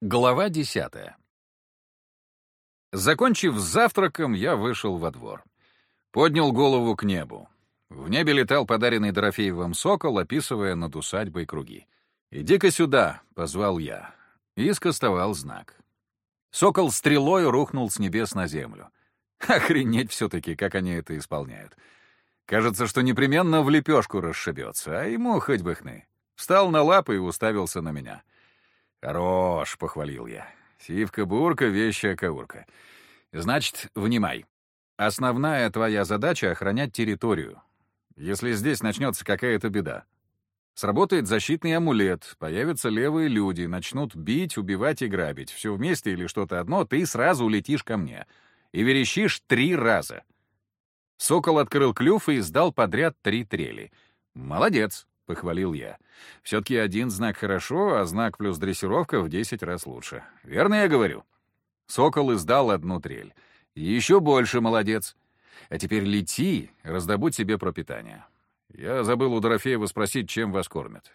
Глава десятая. Закончив завтраком, я вышел во двор. Поднял голову к небу. В небе летал подаренный Дорофеевым сокол, описывая над усадьбой круги. «Иди-ка сюда», — позвал я. И скостовал знак. Сокол стрелой рухнул с небес на землю. Охренеть все-таки, как они это исполняют. Кажется, что непременно в лепешку расшибется, а ему хоть бы хны. Встал на лапы и уставился на меня. «Хорош», — похвалил я. «Сивка-бурка, вещая-каурка. Значит, внимай. Основная твоя задача — охранять территорию. Если здесь начнется какая-то беда, Сработает защитный амулет, появятся левые люди, начнут бить, убивать и грабить. Все вместе или что-то одно, ты сразу улетишь ко мне. И верещишь три раза. Сокол открыл клюв и издал подряд три трели. «Молодец», — похвалил я. «Все-таки один знак хорошо, а знак плюс дрессировка в десять раз лучше. Верно я говорю?» Сокол издал одну трель. «Еще больше молодец. А теперь лети, раздобудь себе пропитание. Я забыл у Дорофеева спросить, чем вас кормят.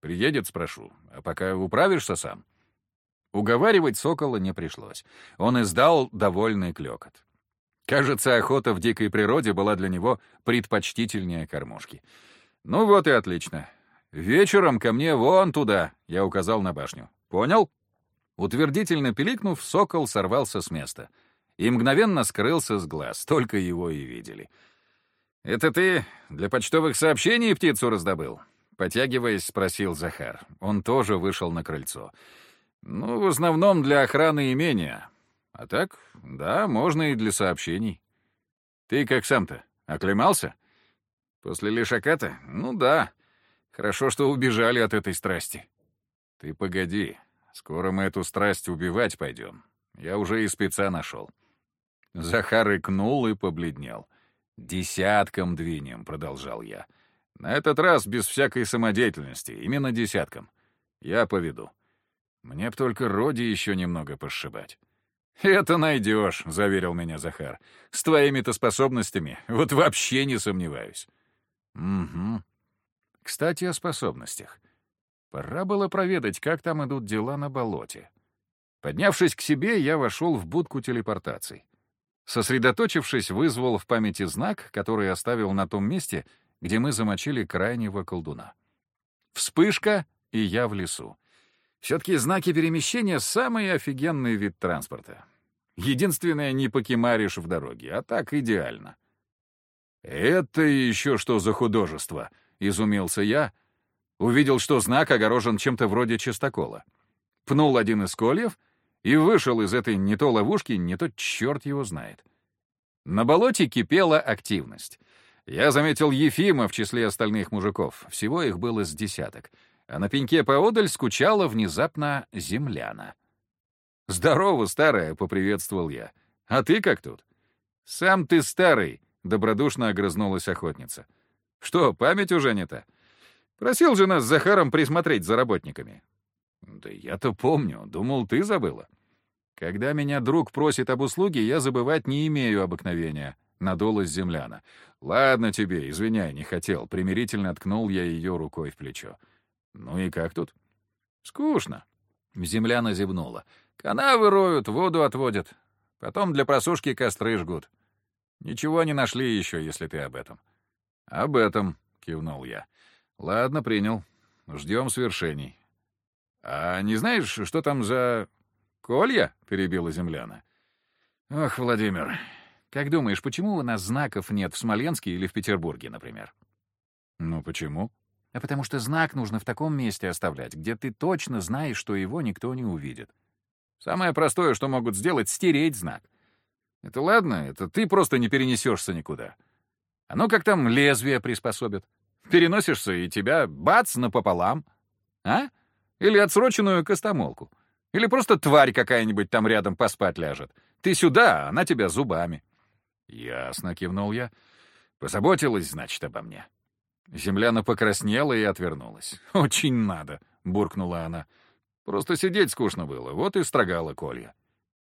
Приедет, спрошу. А пока управишься сам?» Уговаривать сокола не пришлось. Он издал довольный клёкот. Кажется, охота в дикой природе была для него предпочтительнее кормушки. «Ну вот и отлично. Вечером ко мне вон туда», — я указал на башню. «Понял?» Утвердительно пиликнув, сокол сорвался с места и мгновенно скрылся с глаз, только его и видели — «Это ты для почтовых сообщений птицу раздобыл?» Потягиваясь, спросил Захар. Он тоже вышел на крыльцо. «Ну, в основном для охраны имения. А так, да, можно и для сообщений. Ты как сам-то, оклемался? После лишаката? Ну да. Хорошо, что убежали от этой страсти. Ты погоди, скоро мы эту страсть убивать пойдем. Я уже и спеца нашел». Захар икнул и побледнел. «Десятком двинем», — продолжал я. «На этот раз без всякой самодеятельности, именно десятком. Я поведу. Мне б только Роди еще немного пошибать». «Это найдешь», — заверил меня Захар. «С твоими-то способностями вот вообще не сомневаюсь». «Угу. Кстати, о способностях. Пора было проведать, как там идут дела на болоте». Поднявшись к себе, я вошел в будку телепортаций. Сосредоточившись, вызвал в памяти знак, который оставил на том месте, где мы замочили крайнего колдуна. Вспышка, и я в лесу. Все-таки знаки перемещения — самый офигенный вид транспорта. Единственное, не покемаришь в дороге, а так идеально. «Это еще что за художество?» — изумился я. Увидел, что знак огорожен чем-то вроде чистокола. Пнул один из кольев — и вышел из этой не то ловушки, не то черт его знает. На болоте кипела активность. Я заметил Ефима в числе остальных мужиков, всего их было с десяток, а на пеньке поодаль скучала внезапно земляна. «Здорово, старая!» — поприветствовал я. «А ты как тут?» «Сам ты старый!» — добродушно огрызнулась охотница. «Что, память уже не та? Просил же нас с Захаром присмотреть за работниками. «Да я-то помню. Думал, ты забыла». «Когда меня друг просит об услуге, я забывать не имею обыкновения», — надулась земляна. «Ладно тебе, извиняй, не хотел». Примирительно ткнул я ее рукой в плечо. «Ну и как тут?» «Скучно». Земляна зевнула. «Канавы роют, воду отводят. Потом для просушки костры жгут. Ничего не нашли еще, если ты об этом». «Об этом», — кивнул я. «Ладно, принял. Ждем свершений. «А не знаешь, что там за...» «Колья?» — перебила земляна. «Ох, Владимир, как думаешь, почему у нас знаков нет в Смоленске или в Петербурге, например?» «Ну, почему?» «А потому что знак нужно в таком месте оставлять, где ты точно знаешь, что его никто не увидит. Самое простое, что могут сделать — стереть знак. Это ладно, это ты просто не перенесешься никуда. А ну как там лезвие приспособят? Переносишься, и тебя бац напополам. А?» Или отсроченную костомолку. Или просто тварь какая-нибудь там рядом поспать ляжет. Ты сюда, а она тебя зубами. Ясно, кивнул я. Позаботилась, значит, обо мне. Земляна покраснела и отвернулась. «Очень надо», — буркнула она. «Просто сидеть скучно было, вот и строгала Колья».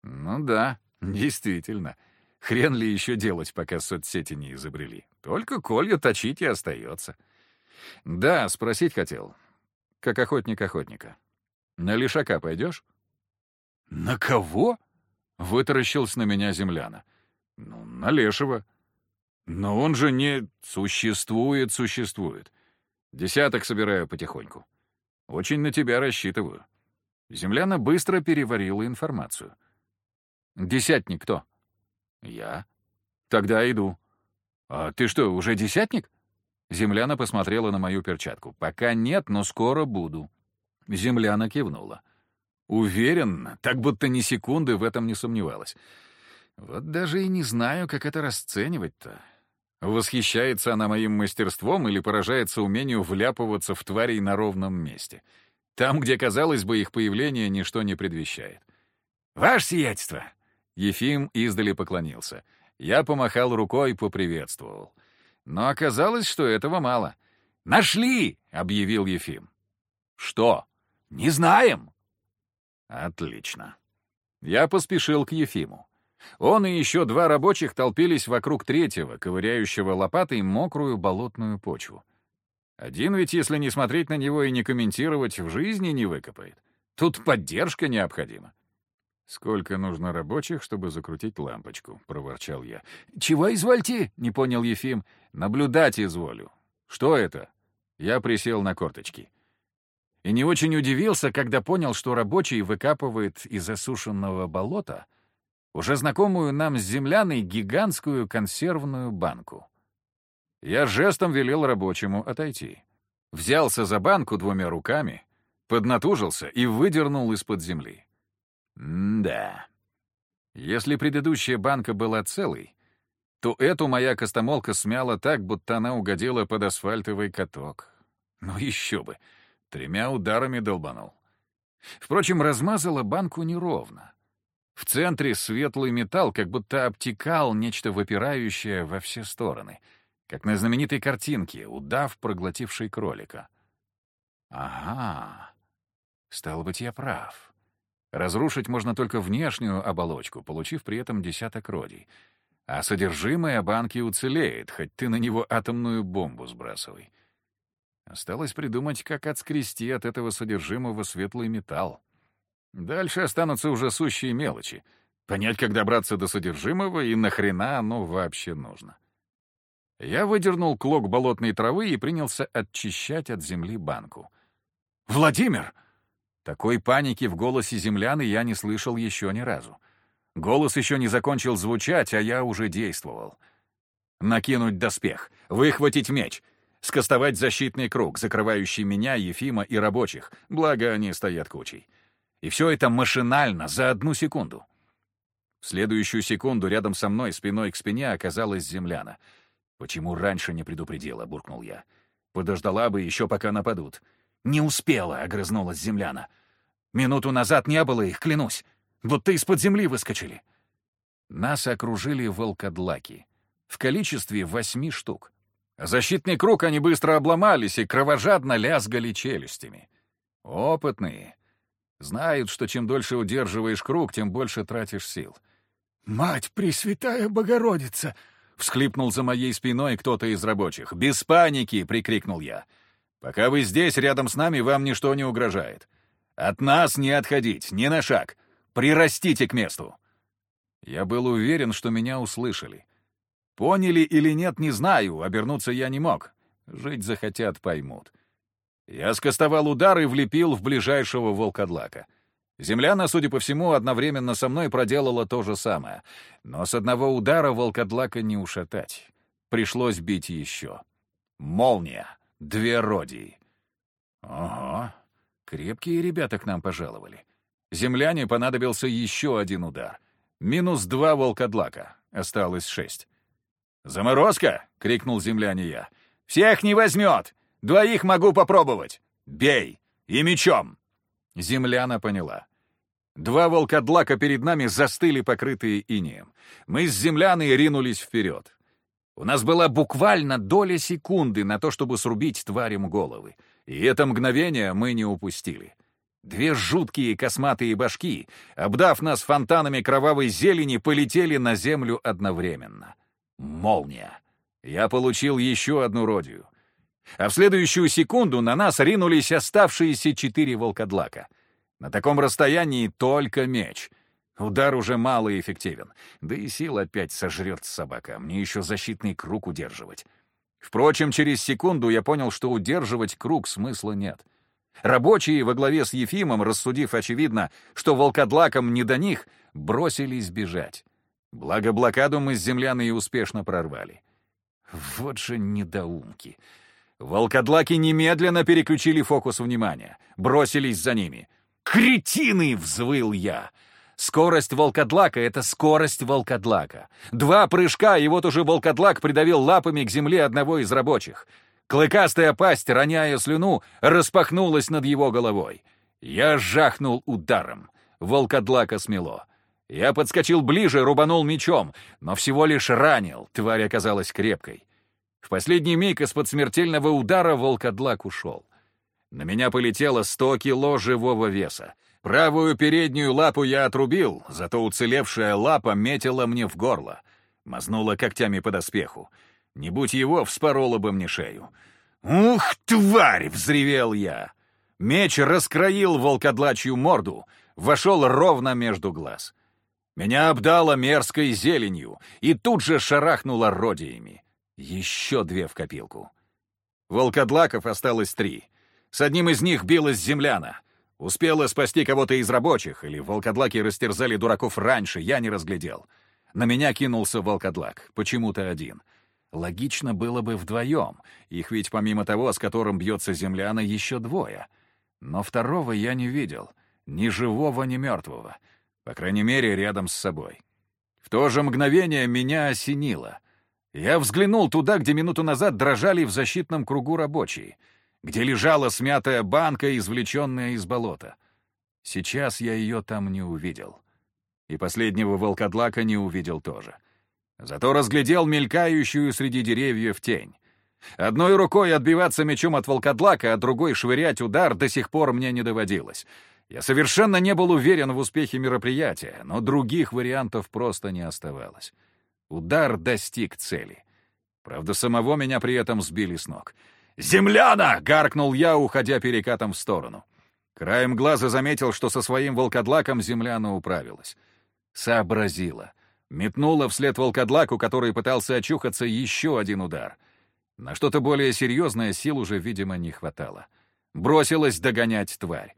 «Ну да, действительно. Хрен ли еще делать, пока соцсети не изобрели? Только Колья точить и остается». «Да, спросить хотел как охотник охотника. На лишака пойдешь? «На кого?» — вытаращился на меня земляна. «Ну, на Лешего». «Но он же не... Существует, существует. Десяток собираю потихоньку. Очень на тебя рассчитываю». Земляна быстро переварила информацию. «Десятник кто?» «Я». «Тогда иду». «А ты что, уже десятник?» Земляна посмотрела на мою перчатку. «Пока нет, но скоро буду». Земляна кивнула. Уверен, так будто ни секунды в этом не сомневалась. Вот даже и не знаю, как это расценивать-то. Восхищается она моим мастерством или поражается умению вляпываться в тварей на ровном месте? Там, где, казалось бы, их появление ничто не предвещает. «Ваше сиятельство!» Ефим издали поклонился. Я помахал рукой, поприветствовал. Но оказалось, что этого мало. «Нашли!» — объявил Ефим. «Что?» «Не знаем!» «Отлично». Я поспешил к Ефиму. Он и еще два рабочих толпились вокруг третьего, ковыряющего лопатой мокрую болотную почву. Один ведь, если не смотреть на него и не комментировать, в жизни не выкопает. Тут поддержка необходима. «Сколько нужно рабочих, чтобы закрутить лампочку?» — проворчал я. «Чего извольте?» — не понял Ефим. «Наблюдать изволю». «Что это?» Я присел на корточки. И не очень удивился, когда понял, что рабочий выкапывает из засушенного болота — уже знакомую нам с земляной гигантскую консервную банку. Я жестом велел рабочему отойти. Взялся за банку двумя руками, поднатужился и выдернул из-под земли. М-да. Если предыдущая банка была целой, то эту моя костомолка смяла так, будто она угодила под асфальтовый каток. Ну еще бы, тремя ударами долбанул. Впрочем, размазала банку неровно. В центре светлый металл как будто обтекал нечто выпирающее во все стороны, как на знаменитой картинке «Удав, проглотивший кролика». Ага, стало быть, я прав. Разрушить можно только внешнюю оболочку, получив при этом десяток родий. А содержимое банки уцелеет, хоть ты на него атомную бомбу сбрасывай. Осталось придумать, как отскрести от этого содержимого светлый металл. Дальше останутся уже сущие мелочи. Понять, как добраться до содержимого и нахрена оно вообще нужно. Я выдернул клок болотной травы и принялся очищать от земли банку. «Владимир!» Такой паники в голосе земляны я не слышал еще ни разу. Голос еще не закончил звучать, а я уже действовал. Накинуть доспех, выхватить меч, скостовать защитный круг, закрывающий меня, Ефима и рабочих, благо они стоят кучей. И все это машинально, за одну секунду. В следующую секунду рядом со мной, спиной к спине, оказалась земляна. «Почему раньше не предупредила?» — буркнул я. «Подождала бы еще, пока нападут». «Не успела!» — огрызнулась земляна. «Минуту назад не было их, клянусь. Будто из-под земли выскочили». Нас окружили волкодлаки. В количестве восьми штук. Защитный круг они быстро обломались и кровожадно лязгали челюстями. Опытные, Знают, что чем дольше удерживаешь круг, тем больше тратишь сил. «Мать Пресвятая Богородица!» — всхлипнул за моей спиной кто-то из рабочих. «Без паники!» — прикрикнул я. «Пока вы здесь, рядом с нами, вам ничто не угрожает. От нас не отходить, ни на шаг. Прирастите к месту!» Я был уверен, что меня услышали. Поняли или нет, не знаю, обернуться я не мог. Жить захотят, поймут. Я скостовал удар и влепил в ближайшего волкодлака. Земляна, судя по всему, одновременно со мной проделала то же самое. Но с одного удара волкодлака не ушатать. Пришлось бить еще. Молния. Две родии. Ого. Крепкие ребята к нам пожаловали. Земляне понадобился еще один удар. Минус два волкодлака. Осталось шесть. «Заморозка!» — крикнул земляне я. «Всех не возьмет! Двоих могу попробовать. Бей! И мечом!» Земляна поняла. Два волкодлака перед нами застыли, покрытые инеем. Мы с земляной ринулись вперед. У нас была буквально доля секунды на то, чтобы срубить тварям головы. И это мгновение мы не упустили. Две жуткие косматые башки, обдав нас фонтанами кровавой зелени, полетели на землю одновременно. Молния. Я получил еще одну родию а в следующую секунду на нас ринулись оставшиеся четыре волкодлака. На таком расстоянии только меч. Удар уже мало эффективен. Да и сил опять сожрет собака. Мне еще защитный круг удерживать. Впрочем, через секунду я понял, что удерживать круг смысла нет. Рабочие во главе с Ефимом, рассудив, очевидно, что волкодлакам не до них, бросились бежать. Благо блокаду мы с земляной успешно прорвали. Вот же недоумки. Волкодлаки немедленно переключили фокус внимания, бросились за ними. «Кретины!» — взвыл я. Скорость волкодлака — это скорость волкодлака. Два прыжка, и вот уже волкодлак придавил лапами к земле одного из рабочих. Клыкастая пасть, роняя слюну, распахнулась над его головой. Я жахнул ударом. Волкодлака смело. Я подскочил ближе, рубанул мечом, но всего лишь ранил, тварь оказалась крепкой. В последний миг из-под смертельного удара волкодлак ушел. На меня полетело сто кило живого веса. Правую переднюю лапу я отрубил, зато уцелевшая лапа метила мне в горло. Мазнула когтями по доспеху. Не будь его, вспорола бы мне шею. «Ух, тварь!» — взревел я. Меч раскроил волкодлачью морду, вошел ровно между глаз. Меня обдало мерзкой зеленью и тут же шарахнуло родиями. Еще две в копилку. Волкодлаков осталось три. С одним из них билась земляна — Успела спасти кого-то из рабочих, или волкодлаки растерзали дураков раньше, я не разглядел. На меня кинулся волкодлак, почему-то один. Логично было бы вдвоем, их ведь помимо того, с которым бьется земляна, еще двое. Но второго я не видел, ни живого, ни мертвого. По крайней мере, рядом с собой. В то же мгновение меня осенило. Я взглянул туда, где минуту назад дрожали в защитном кругу рабочие — где лежала смятая банка, извлеченная из болота. Сейчас я ее там не увидел. И последнего волкодлака не увидел тоже. Зато разглядел мелькающую среди деревьев тень. Одной рукой отбиваться мечом от волкодлака, а другой швырять удар до сих пор мне не доводилось. Я совершенно не был уверен в успехе мероприятия, но других вариантов просто не оставалось. Удар достиг цели. Правда, самого меня при этом сбили с ног — «Земляна!» — гаркнул я, уходя перекатом в сторону. Краем глаза заметил, что со своим волкодлаком земляна управилась. Сообразила. Метнула вслед волкодлаку, который пытался очухаться, еще один удар. На что-то более серьезное сил уже, видимо, не хватало. Бросилась догонять тварь.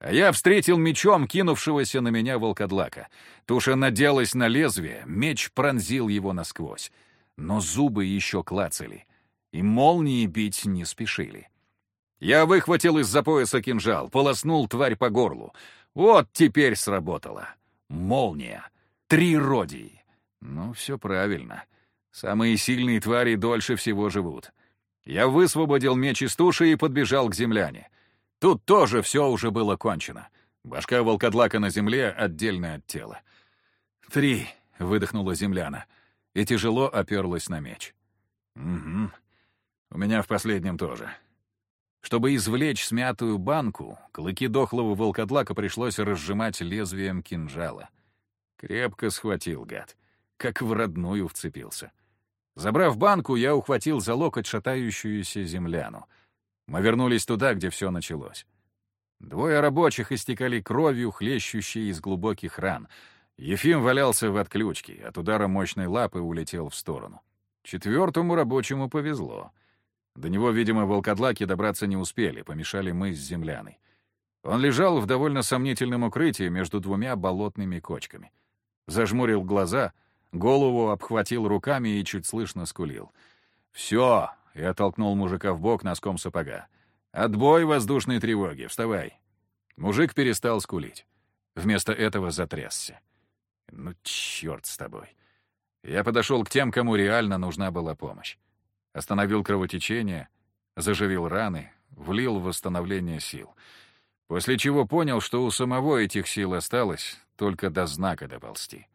А я встретил мечом кинувшегося на меня волкодлака. Туша наделась на лезвие, меч пронзил его насквозь. Но зубы еще клацали — и молнии бить не спешили. Я выхватил из-за пояса кинжал, полоснул тварь по горлу. Вот теперь сработало. Молния. Три родии. Ну, все правильно. Самые сильные твари дольше всего живут. Я высвободил меч из туши и подбежал к земляне. Тут тоже все уже было кончено. Башка волкодлака на земле отдельно от тела. «Три», — выдохнула земляна, и тяжело оперлась на меч. «Угу. У меня в последнем тоже. Чтобы извлечь смятую банку, клыки дохлого волкодлака пришлось разжимать лезвием кинжала. Крепко схватил гад, как в родную вцепился. Забрав банку, я ухватил за локоть шатающуюся земляну. Мы вернулись туда, где все началось. Двое рабочих истекали кровью, хлещущей из глубоких ран. Ефим валялся в отключке, от удара мощной лапы улетел в сторону. Четвертому рабочему повезло — до него, видимо, волкодлаки добраться не успели, помешали мы с земляной. Он лежал в довольно сомнительном укрытии между двумя болотными кочками. Зажмурил глаза, голову обхватил руками и чуть слышно скулил. «Все!» — я толкнул мужика в бок носком сапога. «Отбой воздушной тревоги! Вставай!» Мужик перестал скулить. Вместо этого затрясся. «Ну, черт с тобой!» Я подошел к тем, кому реально нужна была помощь остановил кровотечение, заживил раны, влил в восстановление сил. После чего понял, что у самого этих сил осталось только до знака доползти.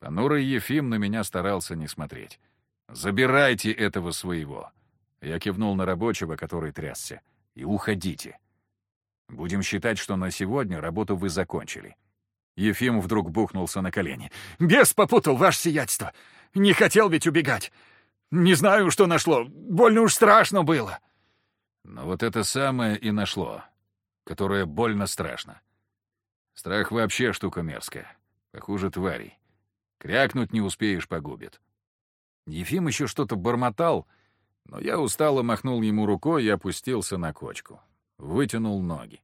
Понурый Ефим на меня старался не смотреть. «Забирайте этого своего!» Я кивнул на рабочего, который трясся. «И уходите. Будем считать, что на сегодня работу вы закончили». Ефим вдруг бухнулся на колени. «Бес попутал, ваше сиятельство! Не хотел ведь убегать! Не знаю, что нашло. Больно уж страшно было. Но вот это самое и нашло, которое больно страшно. Страх вообще штука мерзкая. Похуже тварей. Крякнуть не успеешь, погубит. Ефим еще что-то бормотал, но я устало махнул ему рукой и опустился на кочку. Вытянул ноги.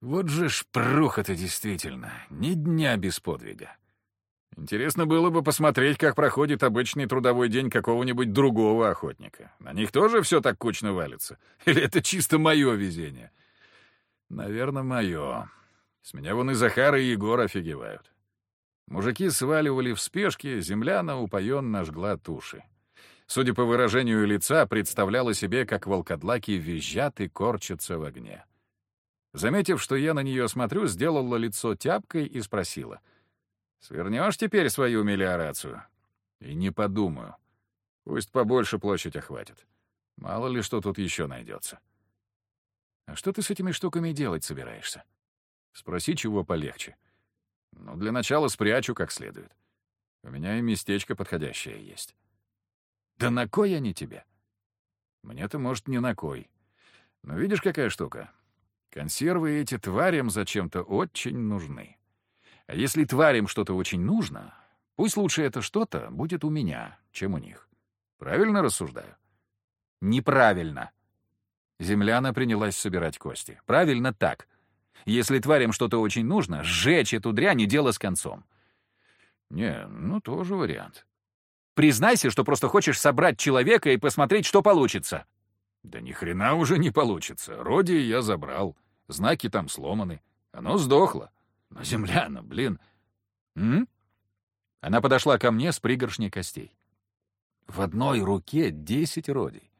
Вот же шпруха-то действительно, ни дня без подвига. Интересно было бы посмотреть, как проходит обычный трудовой день какого-нибудь другого охотника. На них тоже все так кучно валится? Или это чисто мое везение? Наверное, мое. С меня вон и Захар, и Егор офигевают. Мужики сваливали в спешке, земляна упоенно жгла туши. Судя по выражению лица, представляла себе, как волкодлаки визжат и корчатся в огне. Заметив, что я на нее смотрю, сделала лицо тяпкой и спросила — Свернешь теперь свою мелиорацию? И не подумаю. Пусть побольше площадь охватит. Мало ли что тут еще найдется. А что ты с этими штуками делать собираешься? Спроси, чего полегче. Ну, для начала спрячу как следует. У меня и местечко подходящее есть. Да на кой они тебе? Мне-то, может, не на кой. Но видишь, какая штука? Консервы эти тварям зачем-то очень нужны. А если тварям что-то очень нужно, пусть лучше это что-то будет у меня, чем у них. Правильно рассуждаю? Неправильно. Земляна принялась собирать кости. Правильно так. Если тварям что-то очень нужно, сжечь эту дрянь и дело с концом. Не, ну тоже вариант. Признайся, что просто хочешь собрать человека и посмотреть, что получится. Да ни хрена уже не получится. Роди я забрал. Знаки там сломаны. Оно сдохло. Но земляна, блин. М? Она подошла ко мне с пригоршней костей. В одной руке десять родий.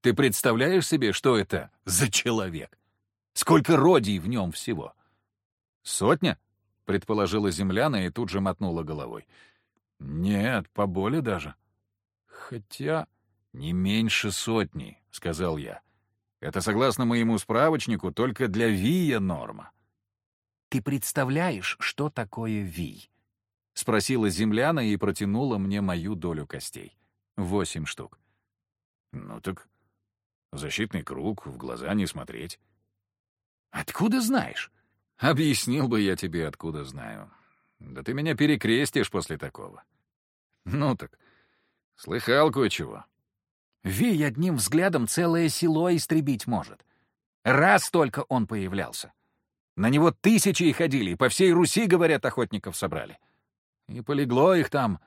Ты представляешь себе, что это за человек? Сколько родий в нем всего? Сотня? Предположила земляна и тут же мотнула головой. Нет, поболее даже. Хотя не меньше сотни, сказал я. Это, согласно моему справочнику, только для Вия норма. «Ты представляешь, что такое вий?» — спросила земляна и протянула мне мою долю костей. Восемь штук. «Ну так защитный круг, в глаза не смотреть». «Откуда знаешь?» «Объяснил бы я тебе, откуда знаю. Да ты меня перекрестишь после такого». «Ну так, слыхал кое-чего». «Вий одним взглядом целое село истребить может. Раз только он появлялся. На него тысячи и ходили, по всей Руси, говорят, охотников собрали. И полегло их там.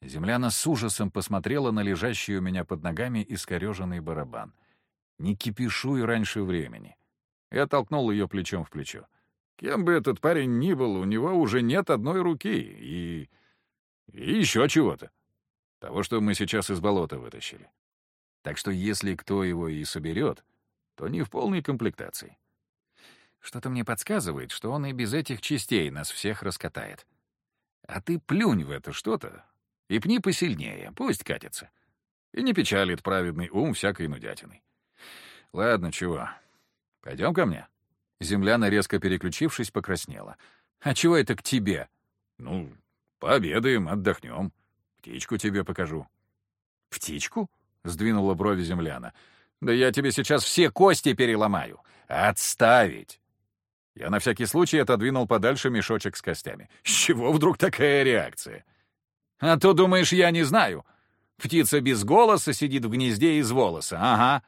Земляна с ужасом посмотрела на лежащий у меня под ногами искореженный барабан. Не кипишуй раньше времени. Я толкнул ее плечом в плечо. Кем бы этот парень ни был, у него уже нет одной руки и... и еще чего-то. Того, что мы сейчас из болота вытащили. Так что если кто его и соберет, то не в полной комплектации. Что-то мне подсказывает, что он и без этих частей нас всех раскатает. А ты плюнь в это что-то и пни посильнее, пусть катится. И не печалит праведный ум всякой нудятиной. Ладно, чего. Пойдем ко мне. Земляна, резко переключившись, покраснела. А чего это к тебе? Ну, пообедаем, отдохнем. Птичку тебе покажу. Птичку? Сдвинула брови земляна. Да я тебе сейчас все кости переломаю. Отставить! Я на всякий случай отодвинул подальше мешочек с костями. С чего вдруг такая реакция? А то, думаешь, я не знаю. Птица без голоса сидит в гнезде из волоса. Ага.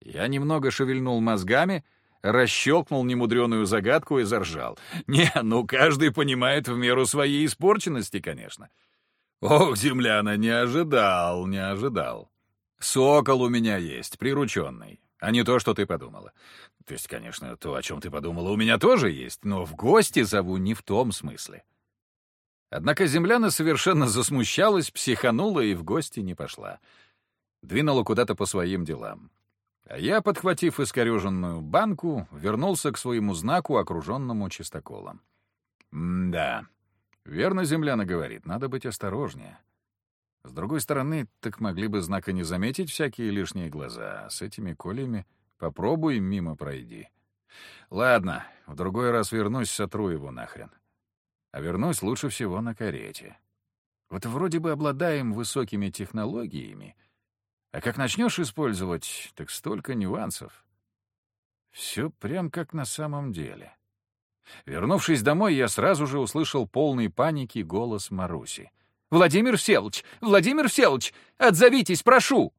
Я немного шевельнул мозгами, расщелкнул немудреную загадку и заржал. Не, ну каждый понимает в меру своей испорченности, конечно. Ох, земляна, не ожидал, не ожидал. Сокол у меня есть, прирученный а не то, что ты подумала. То есть, конечно, то, о чем ты подумала, у меня тоже есть, но в гости зову не в том смысле. Однако земляна совершенно засмущалась, психанула и в гости не пошла. Двинула куда-то по своим делам. А я, подхватив искореженную банку, вернулся к своему знаку, окруженному чистоколом. да, верно земляна говорит, надо быть осторожнее. С другой стороны, так могли бы знака не заметить всякие лишние глаза, а с этими колями попробуй мимо пройди. Ладно, в другой раз вернусь, сотру его нахрен. А вернусь лучше всего на карете. Вот вроде бы обладаем высокими технологиями, а как начнешь использовать, так столько нюансов. Все прям как на самом деле. Вернувшись домой, я сразу же услышал полный паники голос Маруси. «Владимир Всеволодович! Владимир Всеволодович! Отзовитесь, прошу!»